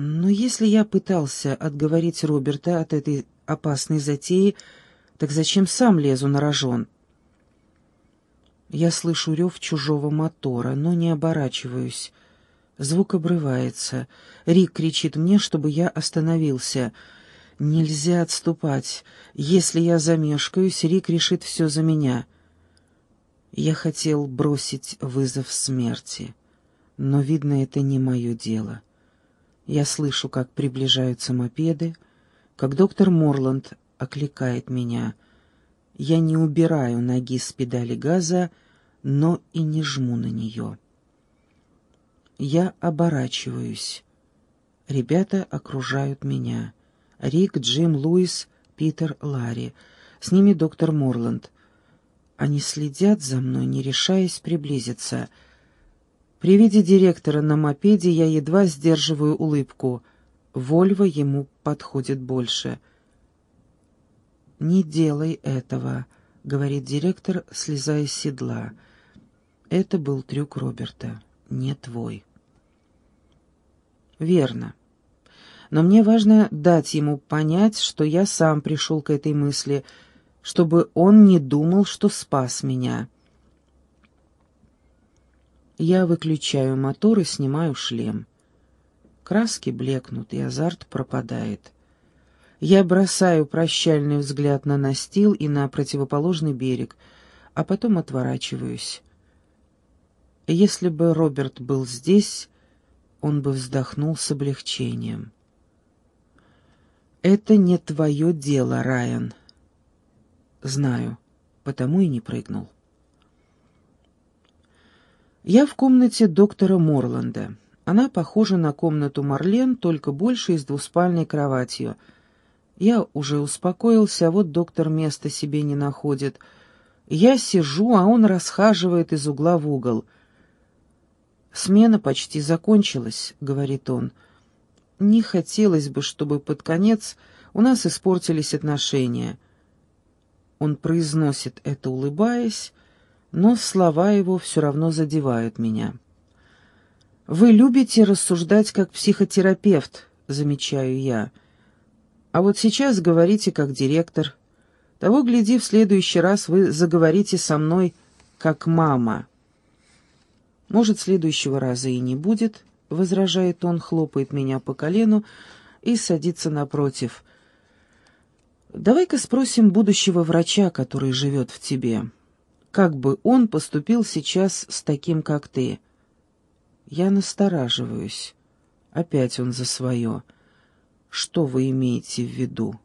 Но если я пытался отговорить Роберта от этой опасной затеи, так зачем сам лезу на рожон? Я слышу рев чужого мотора, но не оборачиваюсь. Звук обрывается. Рик кричит мне, чтобы я остановился. Нельзя отступать. Если я замешкаюсь, Рик решит все за меня. Я хотел бросить вызов смерти, но, видно, это не мое дело. Я слышу, как приближаются мопеды, как доктор Морланд окликает меня. Я не убираю ноги с педали газа, но и не жму на нее. Я оборачиваюсь. Ребята окружают меня. Рик, Джим, Луис, Питер, Ларри. С ними доктор Морланд. Они следят за мной, не решаясь приблизиться — при виде директора на мопеде я едва сдерживаю улыбку. Вольво ему подходит больше. «Не делай этого», — говорит директор, слезая с седла. «Это был трюк Роберта, не твой». «Верно. Но мне важно дать ему понять, что я сам пришел к этой мысли, чтобы он не думал, что спас меня». Я выключаю мотор и снимаю шлем. Краски блекнут, и азарт пропадает. Я бросаю прощальный взгляд на настил и на противоположный берег, а потом отворачиваюсь. Если бы Роберт был здесь, он бы вздохнул с облегчением. «Это не твое дело, Райан». «Знаю, потому и не прыгнул». Я в комнате доктора Морланда. Она похожа на комнату Марлен, только больше и с двуспальной кроватью. Я уже успокоился, а вот доктор места себе не находит. Я сижу, а он расхаживает из угла в угол. «Смена почти закончилась», — говорит он. «Не хотелось бы, чтобы под конец у нас испортились отношения». Он произносит это, улыбаясь, но слова его все равно задевают меня. «Вы любите рассуждать как психотерапевт», — замечаю я. «А вот сейчас говорите как директор. Того, гляди, в следующий раз вы заговорите со мной как мама». «Может, следующего раза и не будет», — возражает он, хлопает меня по колену и садится напротив. «Давай-ка спросим будущего врача, который живет в тебе» как бы он поступил сейчас с таким, как ты. Я настораживаюсь. Опять он за свое. Что вы имеете в виду?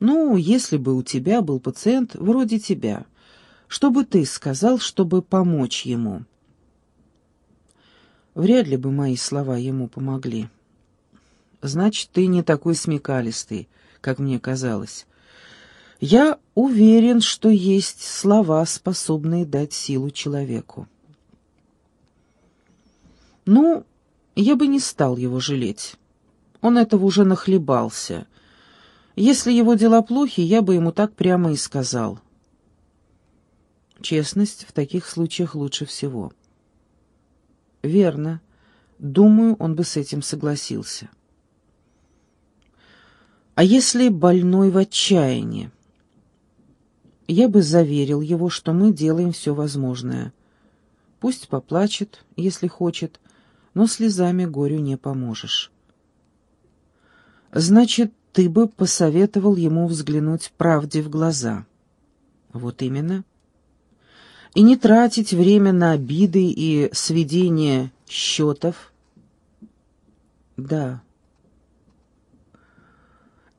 Ну, если бы у тебя был пациент вроде тебя, что бы ты сказал, чтобы помочь ему? Вряд ли бы мои слова ему помогли. Значит, ты не такой смекалистый, как мне казалось. Я уверен, что есть слова, способные дать силу человеку. Ну, я бы не стал его жалеть. Он этого уже нахлебался. Если его дела плохи, я бы ему так прямо и сказал. Честность в таких случаях лучше всего. Верно. Думаю, он бы с этим согласился. А если больной в отчаянии? Я бы заверил его, что мы делаем все возможное. Пусть поплачет, если хочет, но слезами горю не поможешь. Значит, ты бы посоветовал ему взглянуть правде в глаза. Вот именно. И не тратить время на обиды и сведение счетов. Да,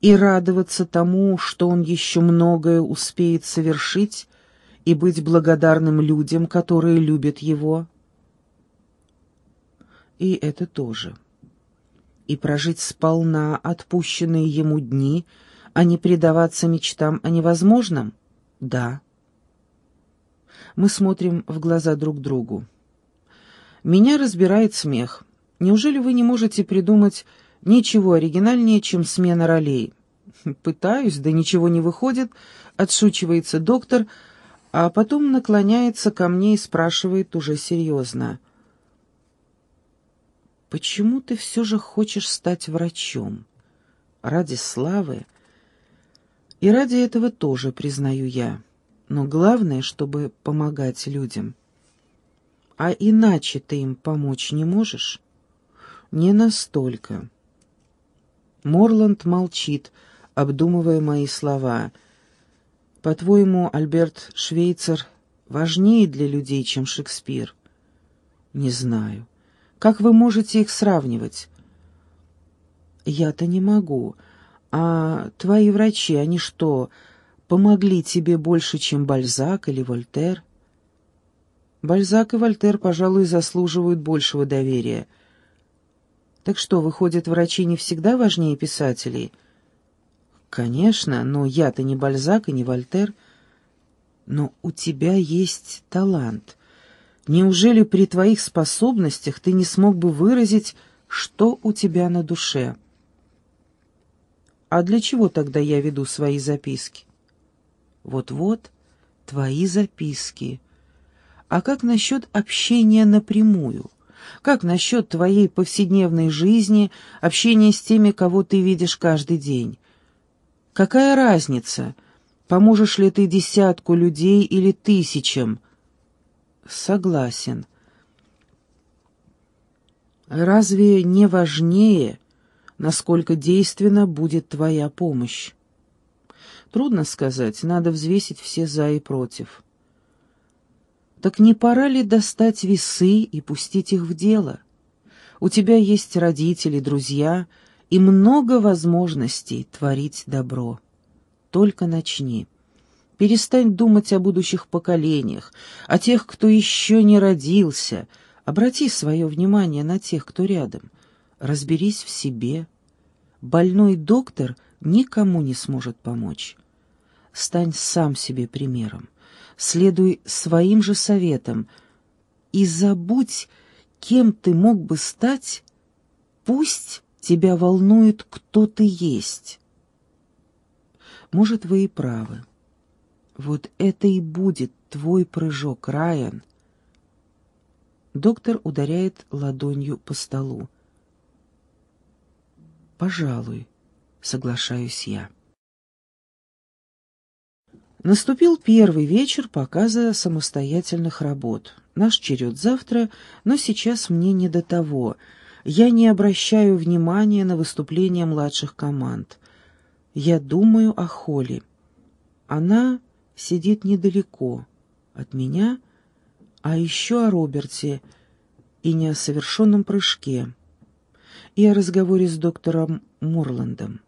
и радоваться тому, что он еще многое успеет совершить, и быть благодарным людям, которые любят его. И это тоже. И прожить сполна отпущенные ему дни, а не предаваться мечтам о невозможном? Да. Мы смотрим в глаза друг другу. Меня разбирает смех. Неужели вы не можете придумать Ничего оригинальнее, чем смена ролей. Пытаюсь, да ничего не выходит, отшучивается доктор, а потом наклоняется ко мне и спрашивает уже серьезно. почему ты все же хочешь стать врачом? Ради славы? И ради этого тоже, признаю я. Но главное, чтобы помогать людям. А иначе ты им помочь не можешь? Не настолько. Морланд молчит, обдумывая мои слова. По-твоему, Альберт Швейцер важнее для людей, чем Шекспир? Не знаю. Как вы можете их сравнивать? Я-то не могу. А твои врачи, они что, помогли тебе больше, чем Бальзак или Вольтер? Бальзак и Вольтер, пожалуй, заслуживают большего доверия. Так что, выходит, врачи не всегда важнее писателей? Конечно, но я-то не Бальзак и не Вольтер. Но у тебя есть талант. Неужели при твоих способностях ты не смог бы выразить, что у тебя на душе? А для чего тогда я веду свои записки? Вот-вот, твои записки. А как насчет общения напрямую? Как насчет твоей повседневной жизни, общения с теми, кого ты видишь каждый день? Какая разница, поможешь ли ты десятку людей или тысячам? Согласен. Разве не важнее, насколько действенна будет твоя помощь? Трудно сказать, надо взвесить все «за» и «против». Так не пора ли достать весы и пустить их в дело? У тебя есть родители, друзья и много возможностей творить добро. Только начни. Перестань думать о будущих поколениях, о тех, кто еще не родился. Обрати свое внимание на тех, кто рядом. Разберись в себе. Больной доктор никому не сможет помочь. Стань сам себе примером следуй своим же советам и забудь, кем ты мог бы стать, пусть тебя волнует, кто ты есть. Может, вы и правы. Вот это и будет твой прыжок, Райан. Доктор ударяет ладонью по столу. «Пожалуй», — соглашаюсь я. Наступил первый вечер показа самостоятельных работ. Наш черед завтра, но сейчас мне не до того. Я не обращаю внимания на выступления младших команд. Я думаю о Холли. Она сидит недалеко от меня, а еще о Роберте и не о совершенном прыжке, и о разговоре с доктором Морландом.